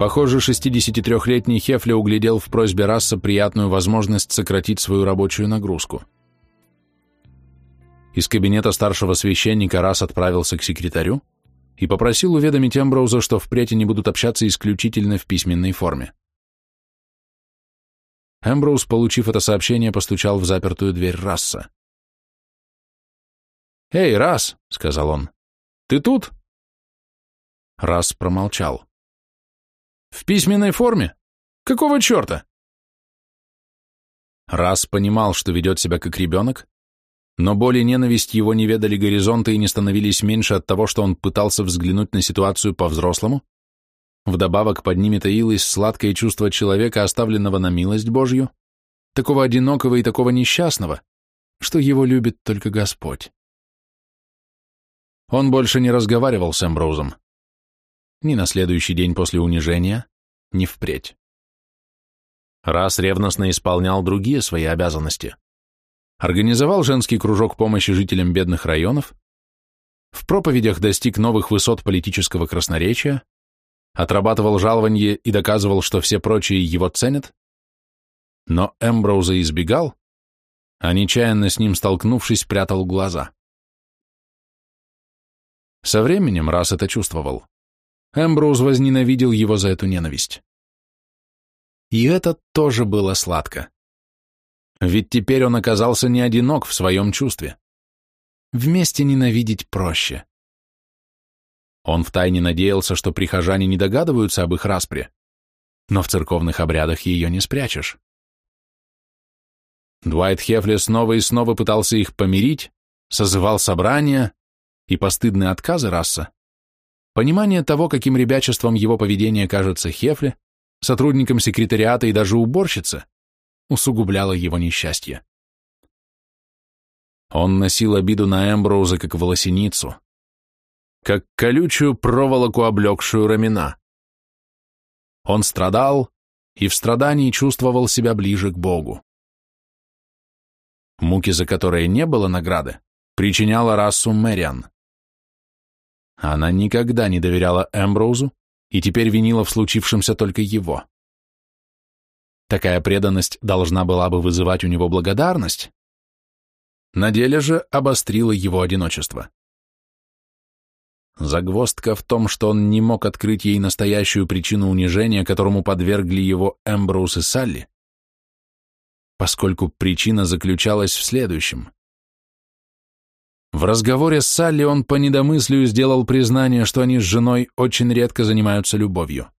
Похоже, 63-летний Хефле углядел в просьбе Расса приятную возможность сократить свою рабочую нагрузку. Из кабинета старшего священника Расс отправился к секретарю и попросил уведомить Эмброуза, что впредь они будут общаться исключительно в письменной форме. Эмброуз, получив это сообщение, постучал в запертую дверь Расса. «Эй, Расс!» — сказал он. «Ты тут?» Расс промолчал. В письменной форме? Какого черта? Раз понимал, что ведет себя как ребенок, но боль и ненависть его не ведали горизонты и не становились меньше от того, что он пытался взглянуть на ситуацию по-взрослому. Вдобавок под ними таилось сладкое чувство человека, оставленного на милость Божью, такого одинокого и такого несчастного, что его любит только Господь. Он больше не разговаривал с Эмброузом ни на следующий день после унижения, ни впредь. Раз ревностно исполнял другие свои обязанности. Организовал женский кружок помощи жителям бедных районов, в проповедях достиг новых высот политического красноречия, отрабатывал жалование и доказывал, что все прочие его ценят, но Эмброуза избегал, а нечаянно с ним столкнувшись, прятал глаза. Со временем раз это чувствовал. Эмброуз возненавидел его за эту ненависть. И это тоже было сладко. Ведь теперь он оказался не одинок в своем чувстве. Вместе ненавидеть проще. Он втайне надеялся, что прихожане не догадываются об их распре, но в церковных обрядах ее не спрячешь. Дуайт Хефли снова и снова пытался их помирить, созывал собрания, и постыдные отказы раса Понимание того, каким ребячеством его поведение кажется Хефле, сотрудникам секретариата и даже уборщице, усугубляло его несчастье. Он носил обиду на Эмброуза как волосиницу, как колючую проволоку, облегшую рамена. Он страдал и в страдании чувствовал себя ближе к Богу. Муки, за которые не было награды, причиняла расу Мэриан. Она никогда не доверяла Эмброузу и теперь винила в случившемся только его. Такая преданность должна была бы вызывать у него благодарность. На деле же обострила его одиночество. Загвоздка в том, что он не мог открыть ей настоящую причину унижения, которому подвергли его Эмброуз и Салли, поскольку причина заключалась в следующем. В разговоре с Салли он по недомыслию сделал признание, что они с женой очень редко занимаются любовью.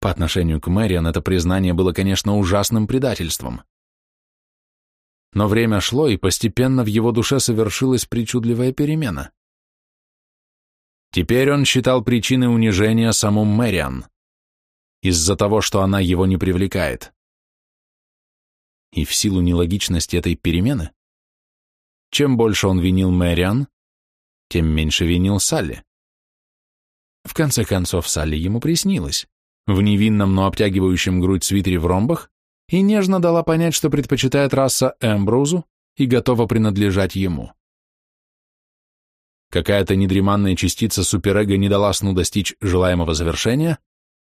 По отношению к Мэриан это признание было, конечно, ужасным предательством. Но время шло, и постепенно в его душе совершилась причудливая перемена. Теперь он считал причиной унижения саму Мэриан из-за того, что она его не привлекает. И в силу нелогичности этой перемены чем больше он винил Мэриан, тем меньше винил Салли. В конце концов, Салли ему приснилась В невинном, но обтягивающем грудь свитере в ромбах и нежно дала понять, что предпочитает раса Эмбрузу и готова принадлежать ему. Какая-то недреманная частица суперэго не дала сну достичь желаемого завершения,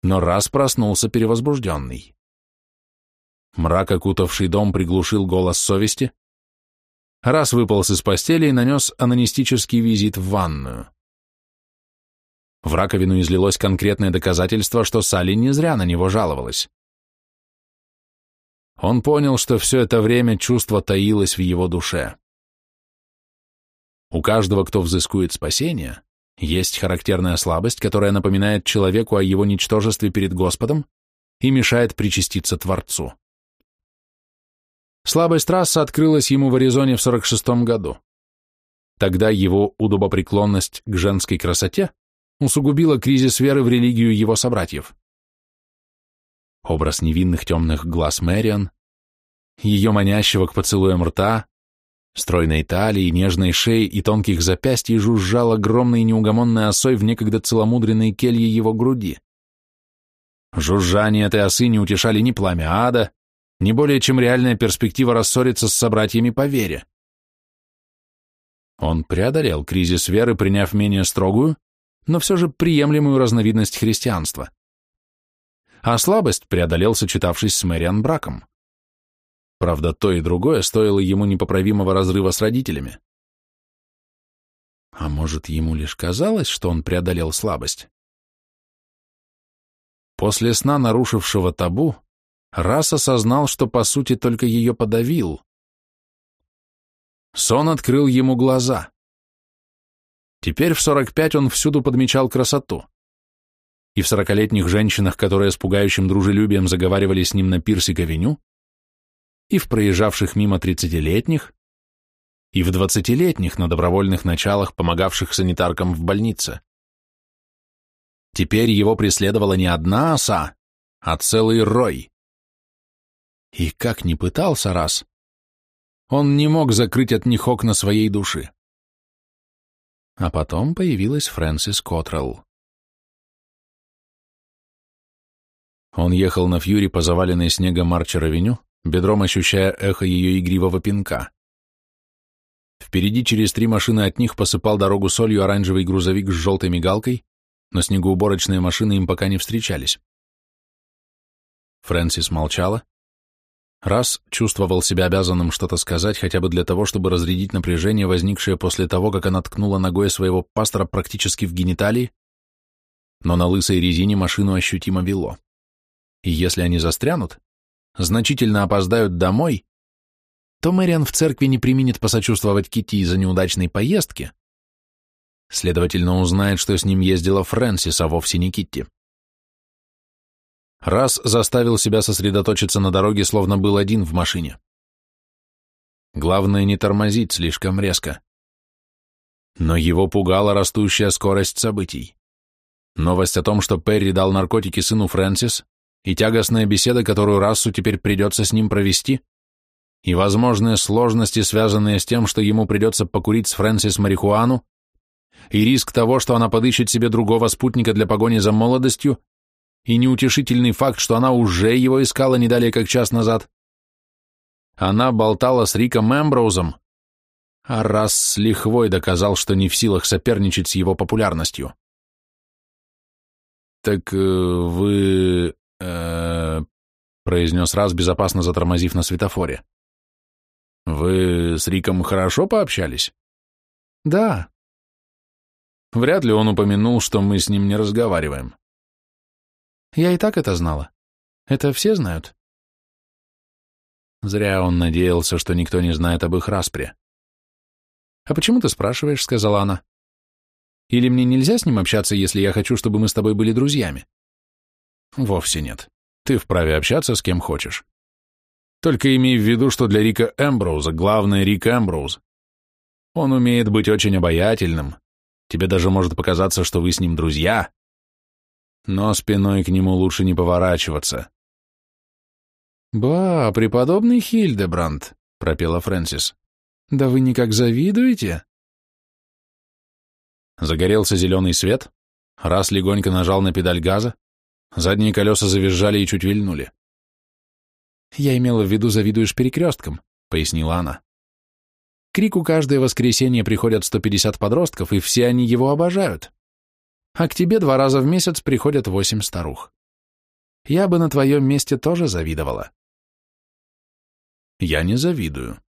но раз проснулся перевозбужденный. Мрак, окутавший дом, приглушил голос совести, раз выполз из постели и нанес анонистический визит в ванную. В раковину излилось конкретное доказательство, что Салли не зря на него жаловалась. Он понял, что все это время чувство таилось в его душе. У каждого, кто взыскует спасение, есть характерная слабость, которая напоминает человеку о его ничтожестве перед Господом и мешает причаститься Творцу. Слабость трасса открылась ему в Аризоне в 46 году. Тогда его удобопреклонность к женской красоте усугубила кризис веры в религию его собратьев. Образ невинных темных глаз Мэриан, ее манящего к поцелуям рта, стройной талии, нежной шеи и тонких запястьй жужжал огромной неугомонной осой в некогда целомудренной келье его груди. Жужжание этой осы не утешали ни пламя ада, не более чем реальная перспектива рассориться с собратьями по вере. Он преодолел кризис веры, приняв менее строгую, но все же приемлемую разновидность христианства. А слабость преодолел, сочетавшись с Мэриан браком. Правда, то и другое стоило ему непоправимого разрыва с родителями. А может, ему лишь казалось, что он преодолел слабость? После сна, нарушившего табу, раз осознал, что по сути только ее подавил. Сон открыл ему глаза. Теперь в 45 он всюду подмечал красоту. И в сорокалетних женщинах, которые с пугающим дружелюбием заговаривали с ним на пирсе пирсиковиню, и в проезжавших мимо 30-летних, и в 20-летних на добровольных началах, помогавших санитаркам в больнице. Теперь его преследовала не одна оса, а целый рой. И как ни пытался раз, он не мог закрыть от них окна своей души. А потом появилась Фрэнсис Котрелл. Он ехал на фьюри по заваленной снегом Марчер-авеню, бедром ощущая эхо ее игривого пинка. Впереди через три машины от них посыпал дорогу солью оранжевый грузовик с желтой мигалкой, но снегоуборочные машины им пока не встречались. Фрэнсис молчала, Раз чувствовал себя обязанным что-то сказать, хотя бы для того, чтобы разрядить напряжение, возникшее после того, как она ткнула ногой своего пастора практически в гениталии, но на лысой резине машину ощутимо вело. И если они застрянут, значительно опоздают домой, то Мэриан в церкви не применит посочувствовать Кити из-за неудачной поездки, следовательно, узнает, что с ним ездила Фрэнсис, а вовсе не Китти. Раз заставил себя сосредоточиться на дороге, словно был один в машине. Главное не тормозить слишком резко. Но его пугала растущая скорость событий. Новость о том, что Перри дал наркотики сыну Фрэнсис, и тягостная беседа, которую Рассу теперь придется с ним провести, и возможные сложности, связанные с тем, что ему придется покурить с Фрэнсис марихуану, и риск того, что она подыщет себе другого спутника для погони за молодостью, и неутешительный факт, что она уже его искала не далее, как час назад. Она болтала с Риком Эмброузом, а раз с лихвой доказал, что не в силах соперничать с его популярностью. «Так э, вы...» э, произнес раз, безопасно затормозив на светофоре. «Вы с Риком хорошо пообщались?» «Да». Вряд ли он упомянул, что мы с ним не разговариваем. Я и так это знала. Это все знают. Зря он надеялся, что никто не знает об их распре. «А почему ты спрашиваешь?» — сказала она. «Или мне нельзя с ним общаться, если я хочу, чтобы мы с тобой были друзьями?» «Вовсе нет. Ты вправе общаться с кем хочешь. Только имей в виду, что для Рика Эмброуза главное Рик Эмброуз. Он умеет быть очень обаятельным. Тебе даже может показаться, что вы с ним друзья, но спиной к нему лучше не поворачиваться. «Ба, преподобный Хильдебранд», — пропела Фрэнсис, — «да вы никак завидуете?» Загорелся зеленый свет, раз легонько нажал на педаль газа, задние колеса завизжали и чуть вильнули. «Я имела в виду, завидуешь перекресткам», — пояснила она. «К Рику каждое воскресенье приходят 150 подростков, и все они его обожают а к тебе два раза в месяц приходят восемь старух. Я бы на твоем месте тоже завидовала. Я не завидую.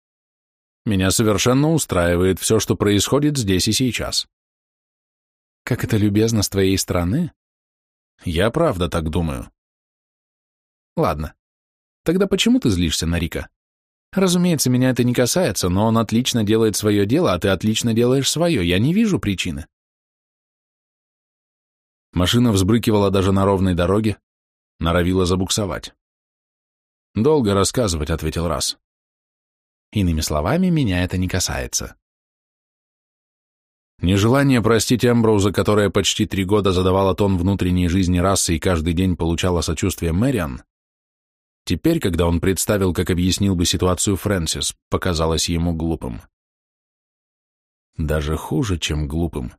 Меня совершенно устраивает все, что происходит здесь и сейчас. Как это любезно с твоей стороны. Я правда так думаю. Ладно. Тогда почему ты злишься на Рика? Разумеется, меня это не касается, но он отлично делает свое дело, а ты отлично делаешь свое. Я не вижу причины. Машина взбрыкивала даже на ровной дороге, норовила забуксовать. «Долго рассказывать», — ответил раз. «Иными словами, меня это не касается». Нежелание простить Эмброуза, которая почти три года задавала тон внутренней жизни расы и каждый день получала сочувствие Мэриан, теперь, когда он представил, как объяснил бы ситуацию Фрэнсис, показалось ему глупым. Даже хуже, чем глупым.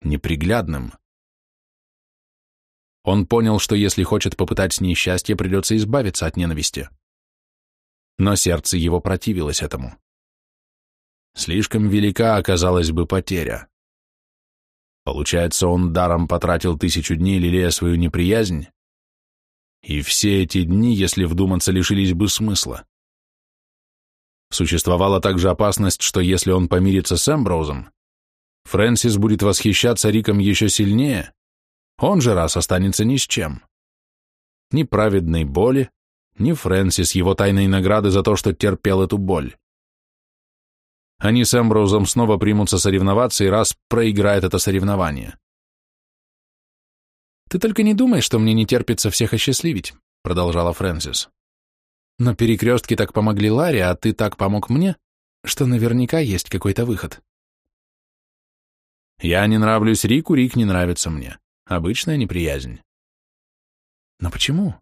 Неприглядным. Он понял, что если хочет попытать с ней счастье, придется избавиться от ненависти. Но сердце его противилось этому. Слишком велика оказалась бы потеря. Получается, он даром потратил тысячу дней, лелея свою неприязнь, и все эти дни, если вдуматься, лишились бы смысла. Существовала также опасность, что если он помирится с Эмброузом, Фрэнсис будет восхищаться Риком еще сильнее, он же раз останется ни с чем. Ни праведной боли, ни Фрэнсис его тайной награды за то, что терпел эту боль. Они с Эмброузом снова примутся соревноваться, и раз проиграет это соревнование. «Ты только не думай, что мне не терпится всех осчастливить», — продолжала Фрэнсис. «Но перекрестки так помогли Ларе, а ты так помог мне, что наверняка есть какой-то выход». «Я не нравлюсь Рику, Рик не нравится мне. Обычная неприязнь. Но почему?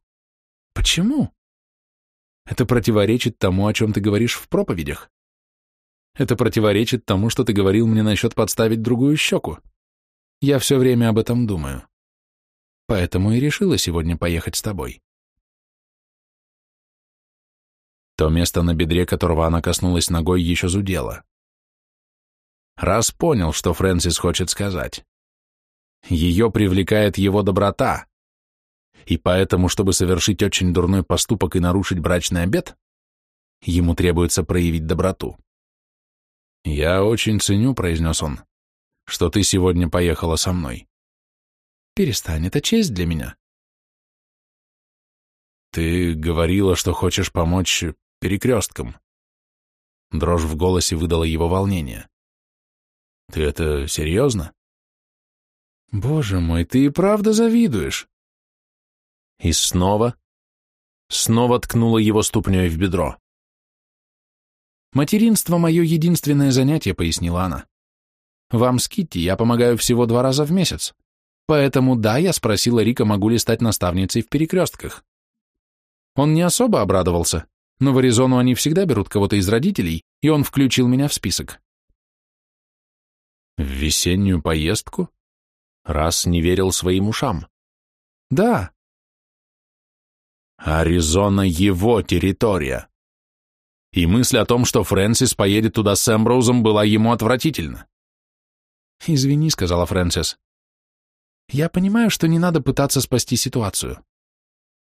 Почему? Это противоречит тому, о чем ты говоришь в проповедях. Это противоречит тому, что ты говорил мне насчет подставить другую щеку. Я все время об этом думаю. Поэтому и решила сегодня поехать с тобой. То место на бедре, которого она коснулась ногой, еще зудело. Раз понял, что Фрэнсис хочет сказать. Ее привлекает его доброта. И поэтому, чтобы совершить очень дурной поступок и нарушить брачный обет, ему требуется проявить доброту. «Я очень ценю», — произнес он, — «что ты сегодня поехала со мной». «Перестань, это честь для меня». «Ты говорила, что хочешь помочь перекресткам». Дрожь в голосе выдала его волнение. «Ты это серьезно?» Боже мой, ты и правда завидуешь. И снова, снова ткнула его ступней в бедро. Материнство — мое единственное занятие, пояснила она. Вам с Китти я помогаю всего два раза в месяц. Поэтому да, я спросила Рика, могу ли стать наставницей в перекрестках. Он не особо обрадовался, но в Аризону они всегда берут кого-то из родителей, и он включил меня в список. В весеннюю поездку? Раз не верил своим ушам. Да. Аризона — его территория. И мысль о том, что Фрэнсис поедет туда с Эмброузом, была ему отвратительна. «Извини», — сказала Фрэнсис. «Я понимаю, что не надо пытаться спасти ситуацию.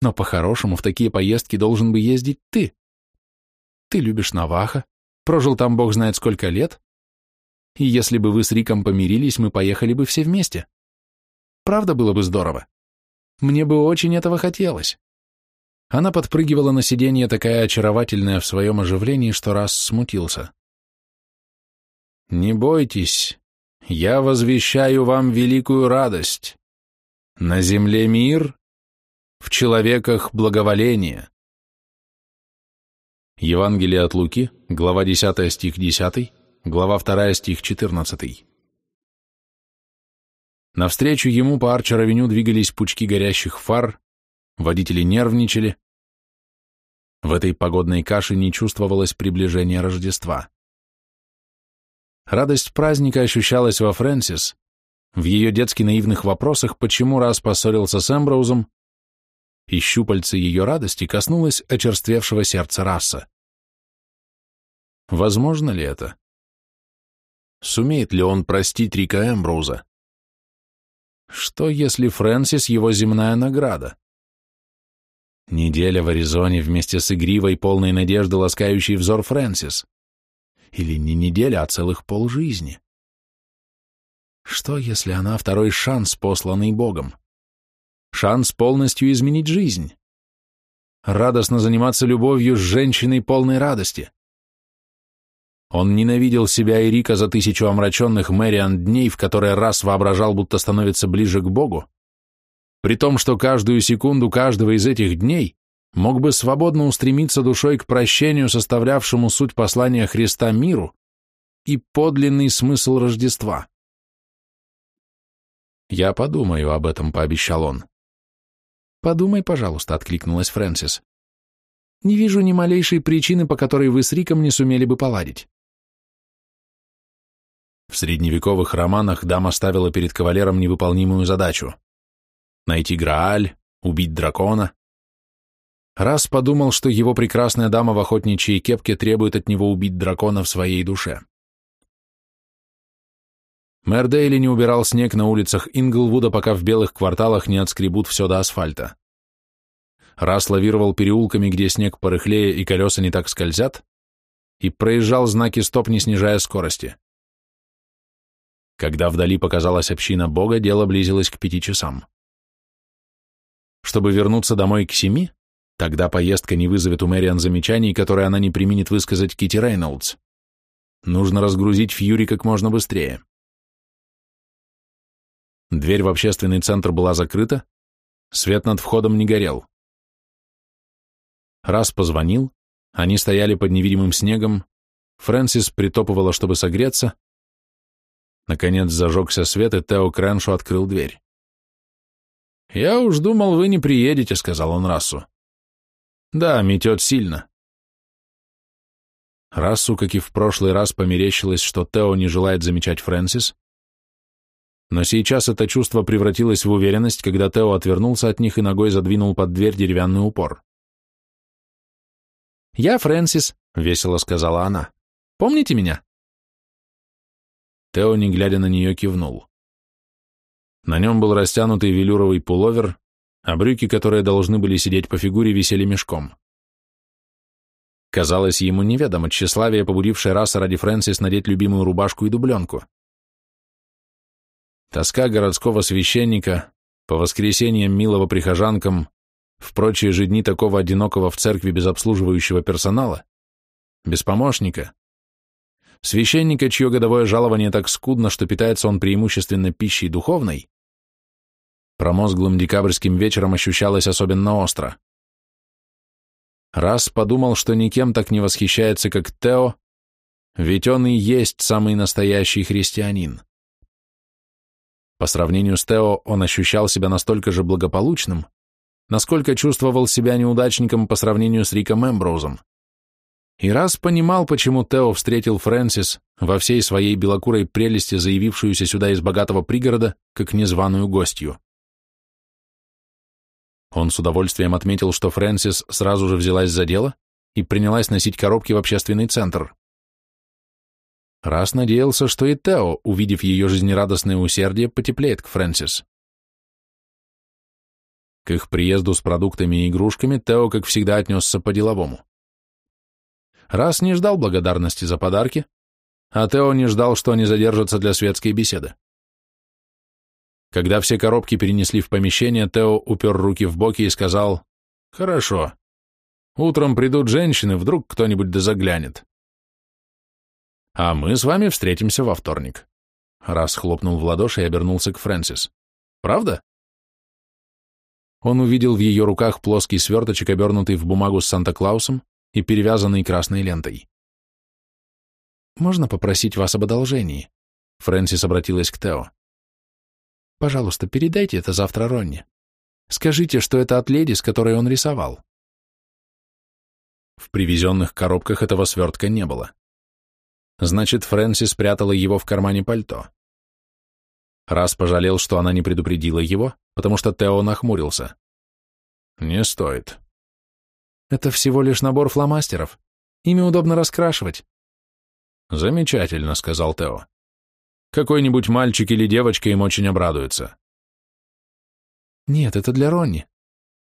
Но по-хорошему в такие поездки должен бы ездить ты. Ты любишь Наваха, прожил там бог знает сколько лет, и если бы вы с Риком помирились, мы поехали бы все вместе. Правда, было бы здорово. Мне бы очень этого хотелось. Она подпрыгивала на сиденье, такая очаровательная в своем оживлении, что раз смутился. «Не бойтесь, я возвещаю вам великую радость. На земле мир, в человеках благоволение». Евангелие от Луки, глава 10, стих 10, глава 2, стих 14. Навстречу ему по Арчер-авеню двигались пучки горящих фар, водители нервничали. В этой погодной каше не чувствовалось приближения Рождества. Радость праздника ощущалась во Фрэнсис, в ее детски наивных вопросах, почему раз поссорился с Эмброузом, и щупальце ее радости коснулось очерствевшего сердца раса. Возможно ли это? Сумеет ли он простить Рика Эмброуза? Что, если Фрэнсис — его земная награда? Неделя в Аризоне вместе с игривой, полной надежды, ласкающей взор Фрэнсис. Или не неделя, а целых полжизни. Что, если она второй шанс, посланный Богом? Шанс полностью изменить жизнь. Радостно заниматься любовью с женщиной полной радости. Он ненавидел себя и Рика за тысячу омраченных Мэриан дней, в которые раз воображал, будто становится ближе к Богу, при том, что каждую секунду каждого из этих дней мог бы свободно устремиться душой к прощению, составлявшему суть послания Христа миру и подлинный смысл Рождества. «Я подумаю об этом», — пообещал он. «Подумай, пожалуйста», — откликнулась Фрэнсис. «Не вижу ни малейшей причины, по которой вы с Риком не сумели бы поладить. В средневековых романах дама ставила перед кавалером невыполнимую задачу — найти Грааль, убить дракона. Раз подумал, что его прекрасная дама в охотничьей кепке требует от него убить дракона в своей душе. Мэр Дейли не убирал снег на улицах Инглвуда, пока в белых кварталах не отскребут все до асфальта. Раз лавировал переулками, где снег порыхлее и колеса не так скользят, и проезжал знаки стоп, не снижая скорости. Когда вдали показалась община Бога, дело близилось к пяти часам. Чтобы вернуться домой к семи, тогда поездка не вызовет у Мэриан замечаний, которые она не применит высказать Кити Рейнольдс. Нужно разгрузить Фьюри как можно быстрее. Дверь в общественный центр была закрыта, свет над входом не горел. Раз позвонил, они стояли под невидимым снегом, Фрэнсис притопывала, чтобы согреться, Наконец зажегся свет, и Тео Крэншу открыл дверь. «Я уж думал, вы не приедете», — сказал он Рассу. «Да, метет сильно». Рассу, как и в прошлый раз, померещилось, что Тео не желает замечать Фрэнсис, но сейчас это чувство превратилось в уверенность, когда Тео отвернулся от них и ногой задвинул под дверь деревянный упор. «Я Фрэнсис», — весело сказала она. «Помните меня?» Тео, не глядя на нее, кивнул. На нем был растянутый велюровый пуловер, а брюки, которые должны были сидеть по фигуре, висели мешком. Казалось, ему неведомо тщеславие, побудившее раз ради Фрэнсис надеть любимую рубашку и дубленку. Тоска городского священника, по воскресеньям милого прихожанкам, в прочие же дни такого одинокого в церкви без обслуживающего персонала, без помощника, священника, чье годовое жалование так скудно, что питается он преимущественно пищей духовной, промозглым декабрьским вечером ощущалось особенно остро. Раз подумал, что никем так не восхищается, как Тео, ведь он и есть самый настоящий христианин. По сравнению с Тео, он ощущал себя настолько же благополучным, насколько чувствовал себя неудачником по сравнению с Риком Эмброузом и раз понимал, почему Тео встретил Фрэнсис во всей своей белокурой прелести, заявившуюся сюда из богатого пригорода, как незваную гостью. Он с удовольствием отметил, что Фрэнсис сразу же взялась за дело и принялась носить коробки в общественный центр. Раз надеялся, что и Тео, увидев ее жизнерадостное усердие, потеплеет к Фрэнсис. К их приезду с продуктами и игрушками Тео, как всегда, отнесся по-деловому раз не ждал благодарности за подарки, а Тео не ждал, что они задержатся для светской беседы. Когда все коробки перенесли в помещение, Тео упер руки в боки и сказал «Хорошо. Утром придут женщины, вдруг кто-нибудь да заглянет». «А мы с вами встретимся во вторник». Раз хлопнул в ладоши и обернулся к Фрэнсис. «Правда?» Он увидел в ее руках плоский сверточек, обернутый в бумагу с Санта-Клаусом, и перевязанный красной лентой. «Можно попросить вас об одолжении?» Фрэнсис обратилась к Тео. «Пожалуйста, передайте это завтра Ронни. Скажите, что это от леди, с которой он рисовал». В привезенных коробках этого свертка не было. Значит, Фрэнсис спрятала его в кармане пальто. Раз пожалел, что она не предупредила его, потому что Тео нахмурился. «Не стоит. Это всего лишь набор фломастеров. Ими удобно раскрашивать. Замечательно, сказал Тео. Какой-нибудь мальчик или девочка им очень обрадуется. Нет, это для Ронни.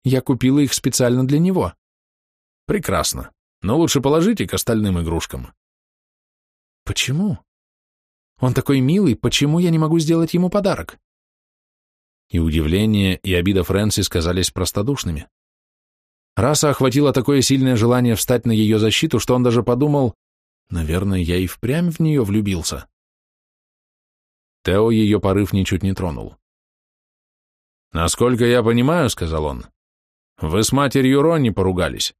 Я купила их специально для него. Прекрасно. Но лучше положите к остальным игрушкам. Почему? Он такой милый, почему я не могу сделать ему подарок? И удивление, и обида Фрэнси казались простодушными. Раса охватило такое сильное желание встать на ее защиту, что он даже подумал, наверное, я и впрямь в нее влюбился. Тео ее порыв ничуть не тронул. «Насколько я понимаю, — сказал он, — вы с матерью Ронни поругались».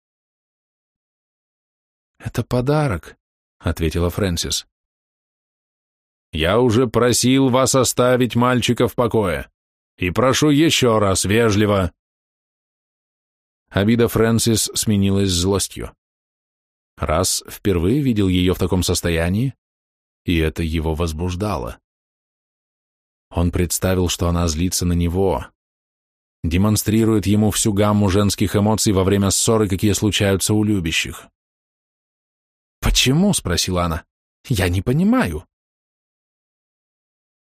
«Это подарок», — ответила Фрэнсис. «Я уже просил вас оставить мальчика в покое, и прошу еще раз вежливо, Обида Фрэнсис сменилась злостью. Раз впервые видел ее в таком состоянии, и это его возбуждало. Он представил, что она злится на него, демонстрирует ему всю гамму женских эмоций во время ссоры, какие случаются у любящих. «Почему?» — спросила она. «Я не понимаю».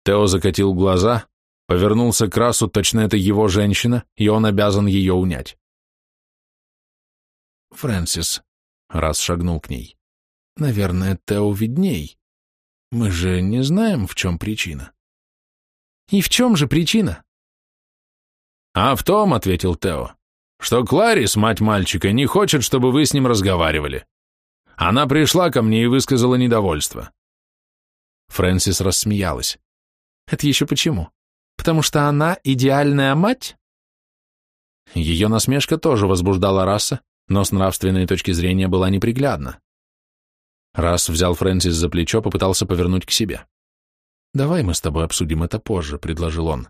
Тео закатил глаза, повернулся к Расу, точно это его женщина, и он обязан ее унять. Фрэнсис раз шагнул к ней. Наверное, Тео видней. Мы же не знаем, в чем причина. И в чем же причина? А в том, — ответил Тео, — что Кларис, мать мальчика, не хочет, чтобы вы с ним разговаривали. Она пришла ко мне и высказала недовольство. Фрэнсис рассмеялась. Это еще почему? Потому что она идеальная мать? Ее насмешка тоже возбуждала раса, но с нравственной точки зрения была неприглядна. Раз взял Фрэнсис за плечо, попытался повернуть к себе. «Давай мы с тобой обсудим это позже», — предложил он.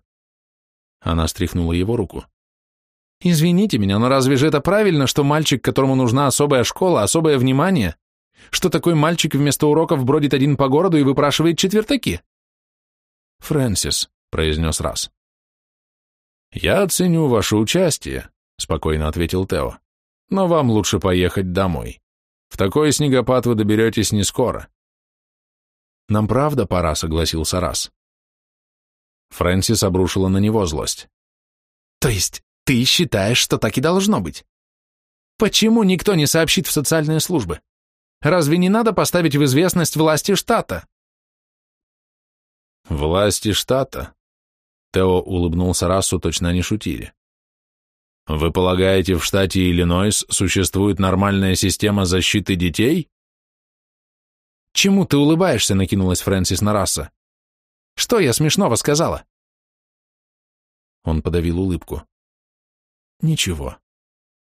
Она стряхнула его руку. «Извините меня, но разве же это правильно, что мальчик, которому нужна особая школа, особое внимание, что такой мальчик вместо уроков бродит один по городу и выпрашивает четвертаки?» «Фрэнсис», — произнес раз. «Я оценю ваше участие», — спокойно ответил Тео но вам лучше поехать домой. В такой снегопад вы доберетесь не скоро. Нам правда пора, согласился Раз. Фрэнсис обрушила на него злость. То есть ты считаешь, что так и должно быть? Почему никто не сообщит в социальные службы? Разве не надо поставить в известность власти штата? Власти штата? Тео улыбнулся Расу, точно не шутили. Вы полагаете, в штате Иллинойс существует нормальная система защиты детей? Чему ты улыбаешься, накинулась Фрэнсис на раса. Что я смешного сказала? Он подавил улыбку. Ничего.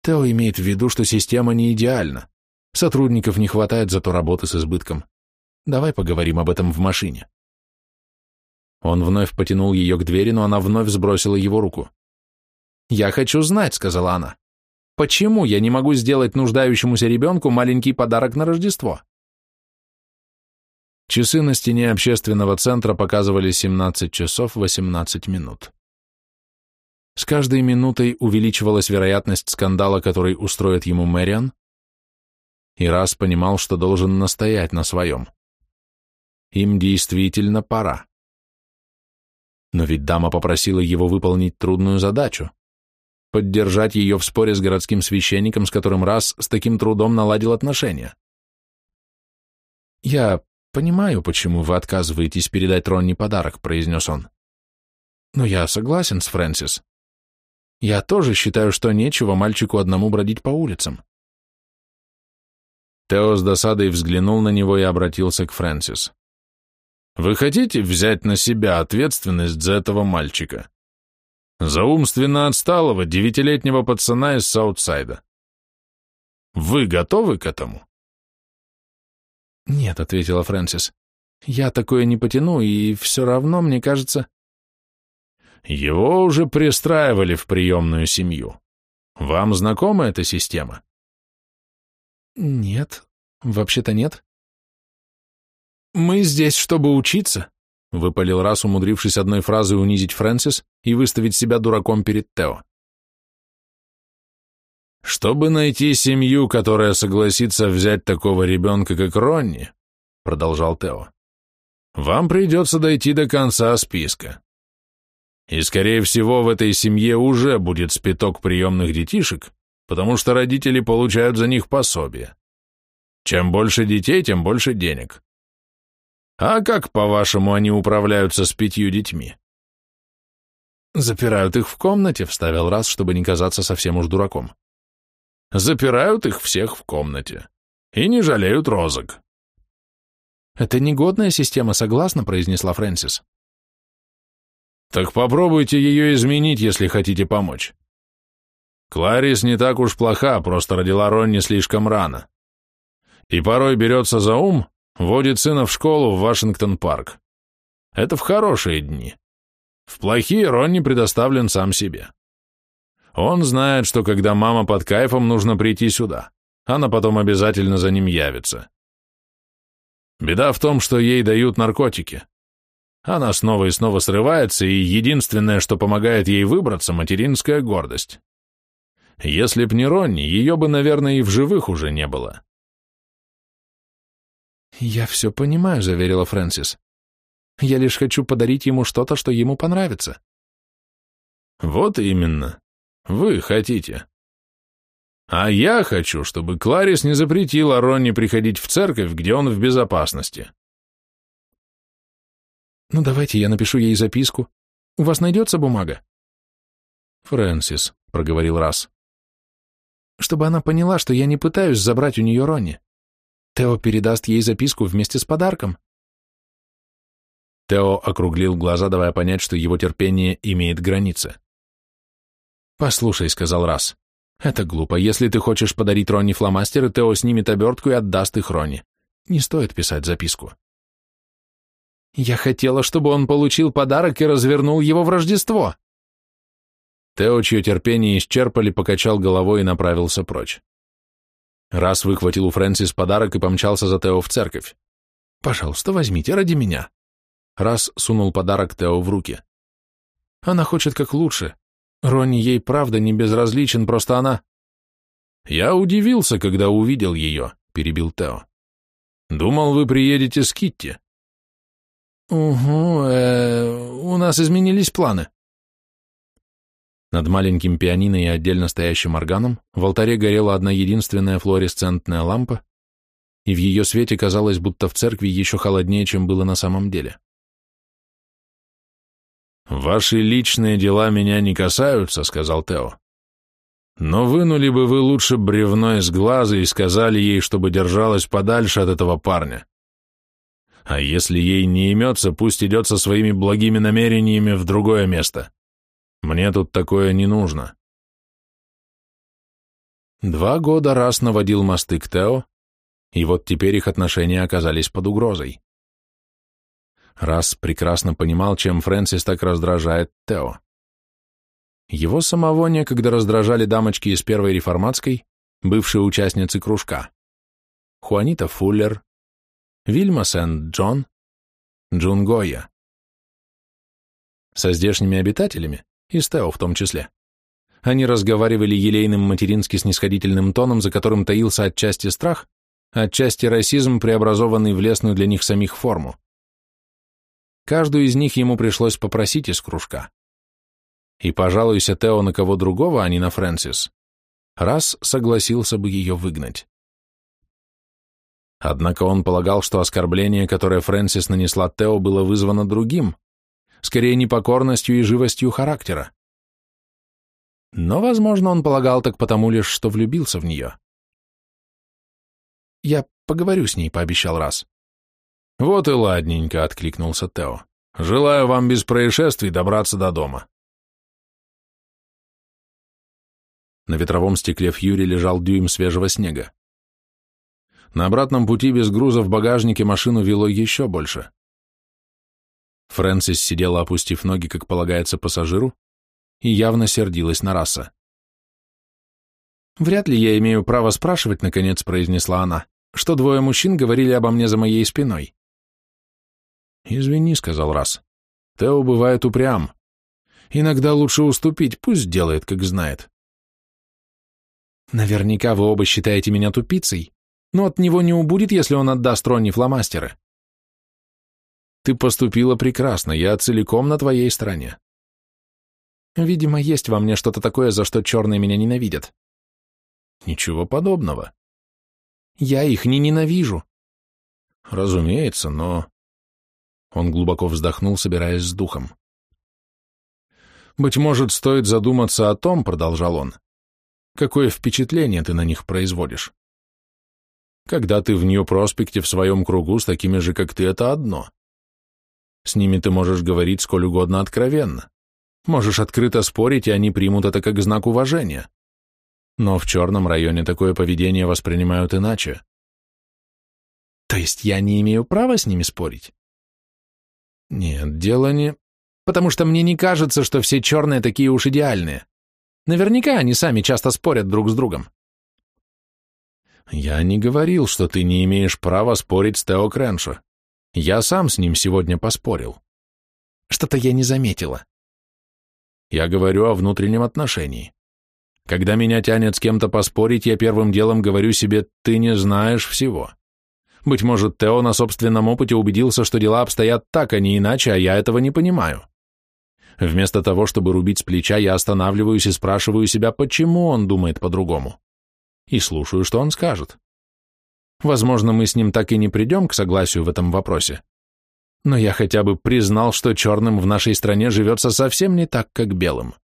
Тео имеет в виду, что система не идеальна. Сотрудников не хватает, зато работы с избытком. Давай поговорим об этом в машине. Он вновь потянул ее к двери, но она вновь сбросила его руку. Я хочу знать, сказала она. Почему я не могу сделать нуждающемуся ребенку маленький подарок на Рождество? Часы на стене общественного центра показывали 17 часов 18 минут. С каждой минутой увеличивалась вероятность скандала, который устроит ему Мэриан, и раз понимал, что должен настоять на своем. Им действительно пора. Но ведь дама попросила его выполнить трудную задачу поддержать ее в споре с городским священником, с которым раз с таким трудом наладил отношения. «Я понимаю, почему вы отказываетесь передать Ронни подарок», — произнес он. «Но я согласен с Фрэнсис. Я тоже считаю, что нечего мальчику одному бродить по улицам». Тео с досадой взглянул на него и обратился к Фрэнсис. «Вы хотите взять на себя ответственность за этого мальчика?» заумственно отсталого девятилетнего пацана из Саутсайда. Вы готовы к этому? Нет, ответила Фрэнсис. Я такое не потяну, и все равно, мне кажется... Его уже пристраивали в приемную семью. Вам знакома эта система? Нет, вообще-то нет. Мы здесь, чтобы учиться, выпалил раз, умудрившись одной фразой унизить Фрэнсис и выставить себя дураком перед Тео. «Чтобы найти семью, которая согласится взять такого ребенка, как Ронни», продолжал Тео, «вам придется дойти до конца списка. И, скорее всего, в этой семье уже будет спиток приемных детишек, потому что родители получают за них пособие. Чем больше детей, тем больше денег. А как, по-вашему, они управляются с пятью детьми? Запирают их в комнате, вставил раз, чтобы не казаться совсем уж дураком. Запирают их всех в комнате. И не жалеют розок. Это негодная система, согласно, произнесла Фрэнсис. Так попробуйте ее изменить, если хотите помочь. Кларис не так уж плоха, просто родила Ронни слишком рано. И порой берется за ум, Водит сына в школу в Вашингтон-парк. Это в хорошие дни. В плохие Ронни предоставлен сам себе. Он знает, что когда мама под кайфом, нужно прийти сюда. Она потом обязательно за ним явится. Беда в том, что ей дают наркотики. Она снова и снова срывается, и единственное, что помогает ей выбраться, материнская гордость. Если б не Ронни, ее бы, наверное, и в живых уже не было. «Я все понимаю», — заверила Фрэнсис. «Я лишь хочу подарить ему что-то, что ему понравится». «Вот именно. Вы хотите. А я хочу, чтобы Кларис не запретила Ронни приходить в церковь, где он в безопасности». «Ну давайте я напишу ей записку. У вас найдется бумага?» «Фрэнсис», — проговорил раз. чтобы она поняла, что я не пытаюсь забрать у нее Ронни. Тео передаст ей записку вместе с подарком. Тео округлил глаза, давая понять, что его терпение имеет границы. «Послушай», — сказал Раз, — «это глупо. Если ты хочешь подарить Ронни фломастеры, Тео снимет обертку и отдаст их Ронни. Не стоит писать записку». «Я хотела, чтобы он получил подарок и развернул его в Рождество», Тео, чье терпение исчерпали, покачал головой и направился прочь. Раз выхватил у Фрэнсис подарок и помчался за Тео в церковь. «Пожалуйста, возьмите ради меня». Раз сунул подарок Тео в руки. «Она хочет как лучше. Ронни ей правда не безразличен, просто она...» «Я удивился, когда увидел ее», — перебил Тео. «Думал, вы приедете с Китти». «Угу, э, у нас изменились планы». Над маленьким пианино и отдельно стоящим органом в алтаре горела одна единственная флуоресцентная лампа, и в ее свете казалось, будто в церкви еще холоднее, чем было на самом деле. «Ваши личные дела меня не касаются», — сказал Тео. «Но вынули бы вы лучше бревно из глаза и сказали ей, чтобы держалась подальше от этого парня. А если ей не имется, пусть идет со своими благими намерениями в другое место». Мне тут такое не нужно. Два года раз наводил мосты к Тео, и вот теперь их отношения оказались под угрозой. Раз прекрасно понимал, чем Фрэнсис так раздражает Тео. Его самого некогда раздражали дамочки из Первой реформатской, бывшие участницы кружка. Хуанита Фуллер, Вильма Сент-Джон, Джунгоя. Со здешними обитателями и Стео в том числе. Они разговаривали елейным матерински снисходительным тоном, за которым таился отчасти страх, отчасти расизм, преобразованный в лесную для них самих форму. Каждую из них ему пришлось попросить из кружка. И, пожалуйся, Тео на кого другого, а не на Фрэнсис, раз согласился бы ее выгнать. Однако он полагал, что оскорбление, которое Фрэнсис нанесла Тео, было вызвано другим, скорее непокорностью и живостью характера. Но, возможно, он полагал так потому лишь, что влюбился в нее. «Я поговорю с ней», — пообещал раз. «Вот и ладненько», — откликнулся Тео. «Желаю вам без происшествий добраться до дома». На ветровом стекле в Фьюри лежал дюйм свежего снега. На обратном пути без груза в багажнике машину вело еще больше. Фрэнсис сидела, опустив ноги, как полагается пассажиру, и явно сердилась на раса. «Вряд ли я имею право спрашивать, — наконец произнесла она, — что двое мужчин говорили обо мне за моей спиной». «Извини», — сказал Расс. «Тео бывает упрям. Иногда лучше уступить, пусть делает, как знает». «Наверняка вы оба считаете меня тупицей, но от него не убудет, если он отдаст Ронни фломастеры». Ты поступила прекрасно, я целиком на твоей стороне. Видимо, есть во мне что-то такое, за что черные меня ненавидят. Ничего подобного. Я их не ненавижу. Разумеется, но... Он глубоко вздохнул, собираясь с духом. «Быть может, стоит задуматься о том, — продолжал он, — какое впечатление ты на них производишь. Когда ты в Нью-Проспекте в своем кругу с такими же, как ты, это одно. С ними ты можешь говорить сколь угодно откровенно. Можешь открыто спорить, и они примут это как знак уважения. Но в черном районе такое поведение воспринимают иначе. То есть я не имею права с ними спорить? Нет, дело не... Потому что мне не кажется, что все черные такие уж идеальные. Наверняка они сами часто спорят друг с другом. Я не говорил, что ты не имеешь права спорить с Тео Креншо. Я сам с ним сегодня поспорил. Что-то я не заметила. Я говорю о внутреннем отношении. Когда меня тянет с кем-то поспорить, я первым делом говорю себе «ты не знаешь всего». Быть может, Тео на собственном опыте убедился, что дела обстоят так, а не иначе, а я этого не понимаю. Вместо того, чтобы рубить с плеча, я останавливаюсь и спрашиваю себя, почему он думает по-другому. И слушаю, что он скажет. Возможно, мы с ним так и не придем к согласию в этом вопросе. Но я хотя бы признал, что черным в нашей стране живется совсем не так, как белым.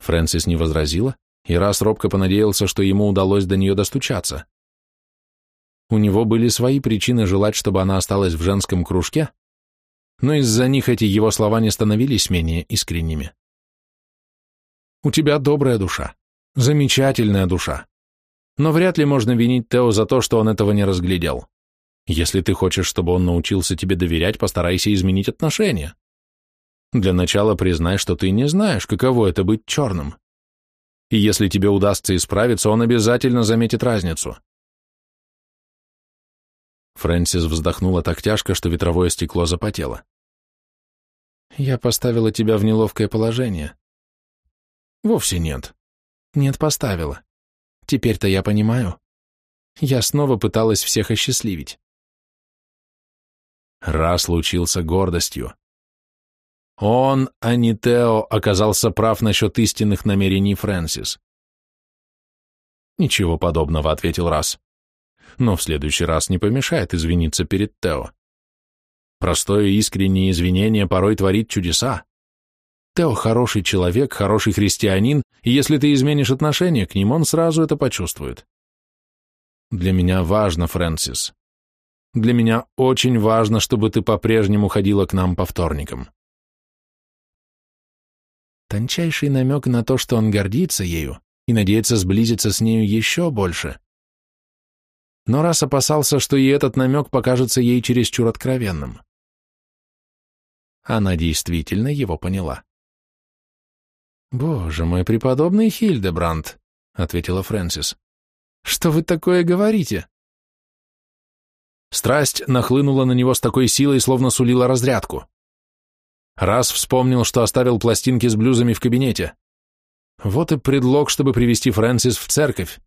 Фрэнсис не возразила, и раз робко понадеялся, что ему удалось до нее достучаться. У него были свои причины желать, чтобы она осталась в женском кружке, но из-за них эти его слова не становились менее искренними. «У тебя добрая душа, замечательная душа», но вряд ли можно винить Тео за то, что он этого не разглядел. Если ты хочешь, чтобы он научился тебе доверять, постарайся изменить отношения. Для начала признай, что ты не знаешь, каково это быть черным. И если тебе удастся исправиться, он обязательно заметит разницу. Фрэнсис вздохнула так тяжко, что ветровое стекло запотело. «Я поставила тебя в неловкое положение». «Вовсе нет». «Нет, поставила. Теперь-то я понимаю. Я снова пыталась всех осчастливить. Раз случился гордостью. Он, а не Тео, оказался прав насчет истинных намерений Фрэнсис. «Ничего подобного», — ответил Раз. «Но в следующий раз не помешает извиниться перед Тео. Простое искреннее извинение порой творит чудеса. Тео хороший человек, хороший христианин, и если ты изменишь отношение к ним, он сразу это почувствует. Для меня важно, Фрэнсис. Для меня очень важно, чтобы ты по-прежнему ходила к нам по вторникам. Тончайший намек на то, что он гордится ею и надеется сблизиться с нею еще больше. Но раз опасался, что и этот намек покажется ей чересчур откровенным. Она действительно его поняла. «Боже мой, преподобный Хильдебранд», — ответила Фрэнсис. «Что вы такое говорите?» Страсть нахлынула на него с такой силой, словно сулила разрядку. Раз вспомнил, что оставил пластинки с блюзами в кабинете. Вот и предлог, чтобы привести Фрэнсис в церковь.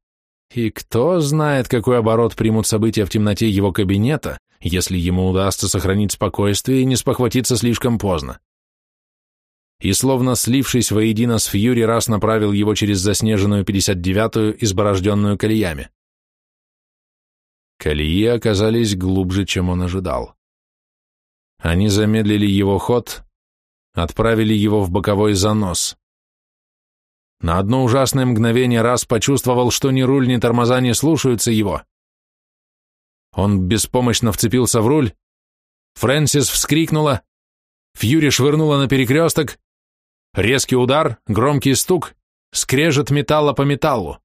И кто знает, какой оборот примут события в темноте его кабинета, если ему удастся сохранить спокойствие и не спохватиться слишком поздно и, словно слившись воедино с Фьюри, раз направил его через заснеженную 59-ю, изборожденную колеями. Колеи оказались глубже, чем он ожидал. Они замедлили его ход, отправили его в боковой занос. На одно ужасное мгновение раз почувствовал, что ни руль, ни тормоза не слушаются его. Он беспомощно вцепился в руль. Фрэнсис вскрикнула. Фьюри швырнула на перекресток. Резкий удар, громкий стук, скрежет металла по металлу.